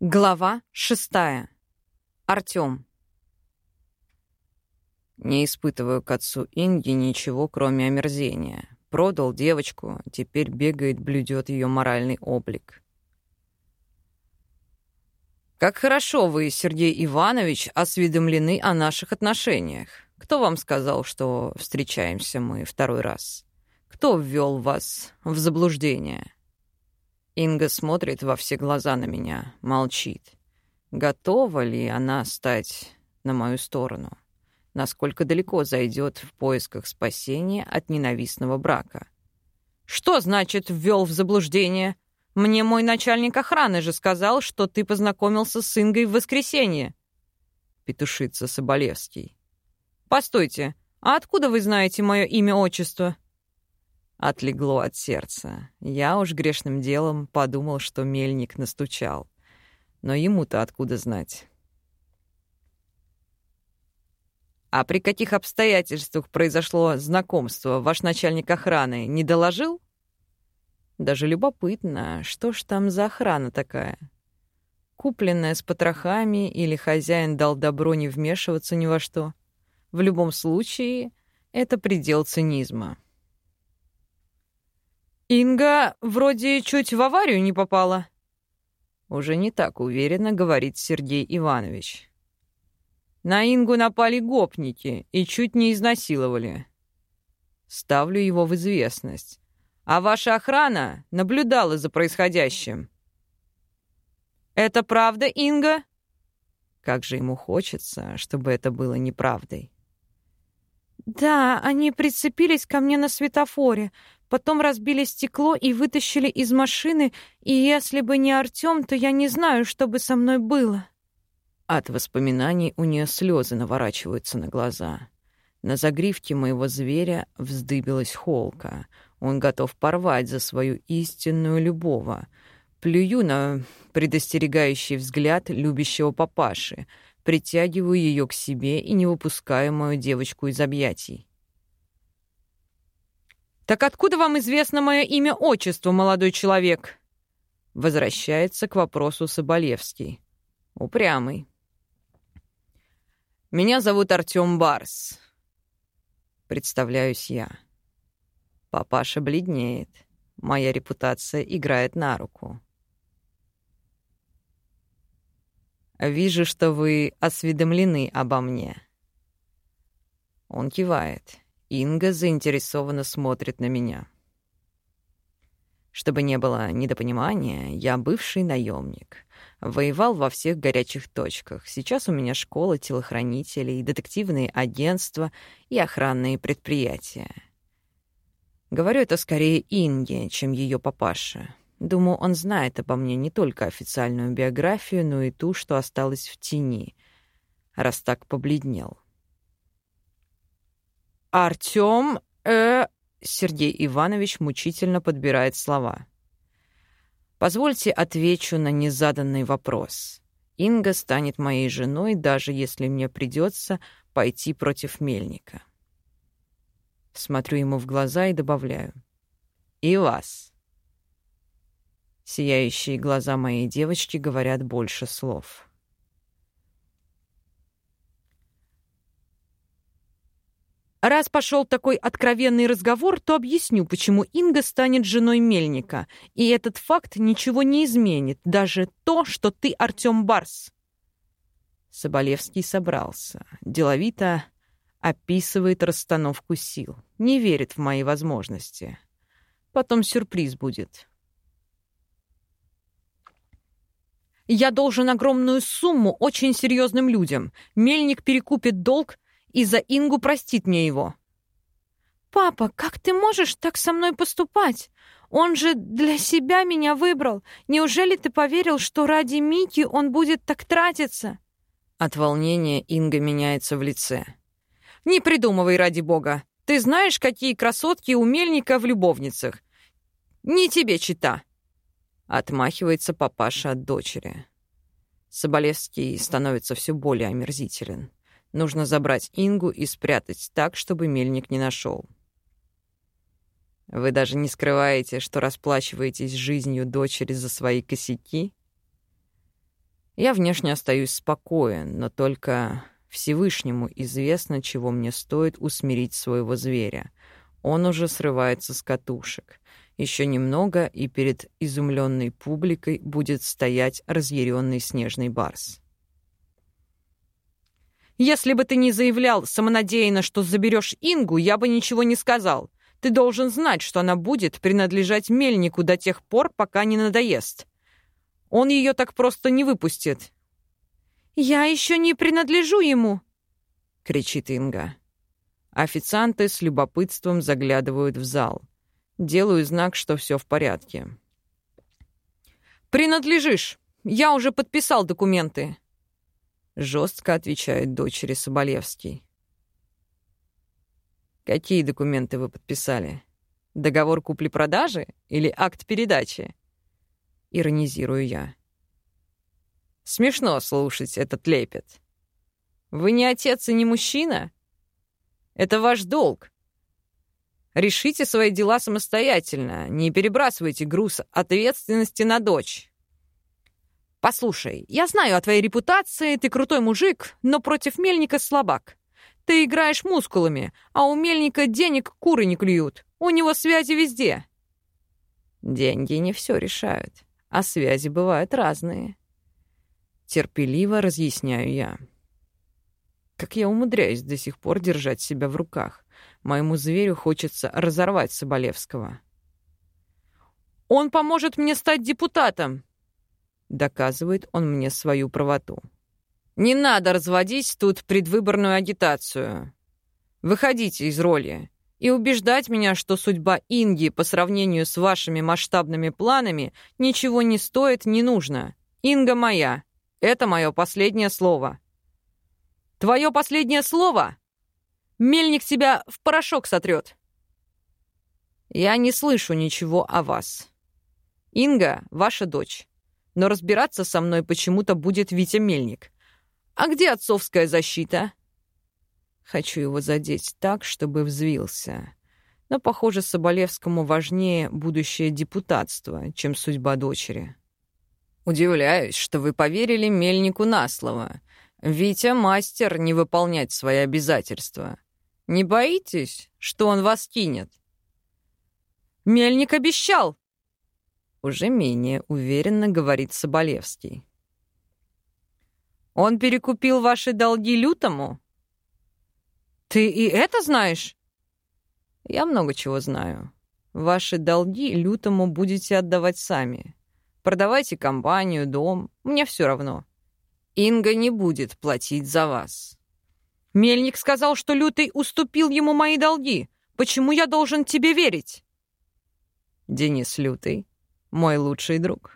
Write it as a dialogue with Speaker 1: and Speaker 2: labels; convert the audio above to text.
Speaker 1: Глава шестая. Артём.
Speaker 2: Не испытываю к отцу Инги ничего, кроме омерзения. Продал девочку, теперь бегает, блюдет ее моральный облик. Как хорошо вы, Сергей Иванович, осведомлены о наших отношениях. Кто вам сказал, что встречаемся мы второй раз? Кто ввел вас в заблуждение? Инга смотрит во все глаза на меня, молчит. Готова ли она стать на мою сторону? Насколько далеко зайдет в поисках спасения от ненавистного брака? «Что значит ввел в заблуждение? Мне мой начальник охраны же сказал, что ты познакомился с Ингой в воскресенье!» Петушится Соболевский. «Постойте, а откуда вы знаете мое имя-отчество?» Отлегло от сердца. Я уж грешным делом подумал, что мельник настучал. Но ему-то откуда знать? А при каких обстоятельствах произошло знакомство, ваш начальник охраны не доложил? Даже любопытно, что ж там за охрана такая? Купленная с потрохами или хозяин дал добро не вмешиваться ни во что? В любом случае, это предел цинизма. «Инга вроде чуть в аварию не попала». Уже не так уверенно говорит Сергей Иванович. На Ингу напали гопники и чуть не изнасиловали. Ставлю его в известность. А ваша охрана наблюдала за происходящим. «Это правда, Инга?» Как же ему хочется, чтобы это было неправдой.
Speaker 3: «Да, они прицепились ко мне на светофоре, потом разбили стекло и вытащили из машины, и если бы не Артём, то я не знаю, что бы со мной было».
Speaker 2: От воспоминаний у нее слезы наворачиваются на глаза. На загривке моего зверя вздыбилась холка. Он готов порвать за свою истинную любовь. Плюю на предостерегающий взгляд любящего папаши — притягиваю ее к себе и не выпускаю мою девочку из объятий.
Speaker 1: «Так откуда вам известно мое имя-отчество, молодой человек?»
Speaker 2: Возвращается к вопросу Соболевский. Упрямый. «Меня зовут Артём Барс». Представляюсь я. Папаша бледнеет. Моя репутация играет на руку. Вижу, что вы осведомлены обо мне. Он кивает. Инга заинтересованно смотрит на меня. Чтобы не было недопонимания, я бывший наемник. Воевал во всех горячих точках. Сейчас у меня школа телохранителей, детективные агентства и охранные предприятия. Говорю это скорее Инге, чем ее папаше. Думаю, он знает обо мне не только официальную биографию, но и ту, что осталась в тени, раз так побледнел.
Speaker 1: «Артём, э...» — Сергей Иванович мучительно подбирает слова.
Speaker 2: «Позвольте отвечу на незаданный вопрос. Инга станет моей женой, даже если мне придется пойти против Мельника». Смотрю ему в глаза и добавляю. «И вас». Сияющие глаза моей девочки говорят больше слов.
Speaker 1: Раз пошел такой откровенный разговор, то объясню, почему Инга станет женой Мельника. И этот факт ничего не изменит, даже то, что ты Артём Барс.
Speaker 2: Соболевский собрался. Деловито описывает расстановку сил. Не верит в мои возможности. Потом сюрприз будет.
Speaker 1: Я должен огромную сумму очень серьезным людям. Мельник перекупит долг и за Ингу простит мне его.
Speaker 3: «Папа, как ты можешь так со мной поступать? Он же для себя меня выбрал. Неужели ты поверил, что ради Мики он будет так тратиться?»
Speaker 2: От волнения Инга меняется в лице.
Speaker 1: «Не придумывай, ради бога. Ты знаешь, какие красотки у Мельника в любовницах. Не тебе чита.
Speaker 2: Отмахивается папаша от дочери. Соболевский становится все более омерзителен. Нужно забрать Ингу и спрятать так, чтобы мельник не нашел. Вы даже не скрываете, что расплачиваетесь жизнью дочери за свои косяки? Я внешне остаюсь спокоен, но только Всевышнему известно, чего мне стоит усмирить своего зверя. Он уже срывается с катушек. Еще немного, и перед изумленной публикой будет стоять разъяренный снежный барс.
Speaker 1: «Если бы ты не заявлял самонадеянно, что заберешь Ингу, я бы ничего не сказал. Ты должен знать, что она будет принадлежать мельнику до тех пор, пока не надоест. Он ее так просто не выпустит. «Я еще не принадлежу ему!» — кричит Инга.
Speaker 2: Официанты с любопытством заглядывают в зал. Делаю знак, что все в порядке.
Speaker 1: «Принадлежишь! Я уже подписал документы!»
Speaker 2: Жестко отвечает дочери Соболевский. «Какие документы вы подписали? Договор купли-продажи или акт передачи?» Иронизирую я. Смешно слушать этот лепет. Вы не отец и не мужчина? Это ваш долг. Решите свои дела самостоятельно, не перебрасывайте груз ответственности на дочь.
Speaker 1: Послушай, я знаю о твоей репутации, ты крутой мужик, но против Мельника слабак. Ты играешь мускулами, а у Мельника денег куры не клюют. У него связи везде.
Speaker 2: Деньги не все решают, а связи бывают разные. Терпеливо разъясняю я. Как я умудряюсь до сих пор держать себя в руках. Моему зверю хочется разорвать Соболевского.
Speaker 1: «Он поможет мне стать депутатом!»
Speaker 2: Доказывает он мне свою правоту. «Не надо разводить тут предвыборную агитацию. Выходите из роли и убеждать меня, что судьба Инги по сравнению с вашими масштабными планами ничего не стоит, не нужно. Инга моя, это мое последнее слово.
Speaker 1: Твое последнее слово? Мельник тебя в порошок сотрет.
Speaker 2: Я не слышу ничего о вас. Инга — ваша дочь. Но разбираться со мной почему-то будет Витя Мельник. А где отцовская защита? Хочу его задеть так, чтобы взвился. Но, похоже, Соболевскому важнее будущее депутатство, чем судьба дочери. Удивляюсь, что вы поверили Мельнику на слово. Витя мастер не выполнять свои обязательства. Не боитесь, что он вас кинет?
Speaker 1: Мельник обещал.
Speaker 2: Уже менее уверенно говорит Соболевский. Он перекупил ваши долги лютому?
Speaker 1: Ты и это знаешь?
Speaker 2: Я много чего знаю. Ваши долги лютому будете отдавать сами. Продавайте компанию, дом, мне все равно. Инга не будет платить за вас.
Speaker 1: Мельник сказал, что Лютый уступил ему мои долги. Почему я должен тебе верить?
Speaker 2: Денис Лютый — мой лучший друг.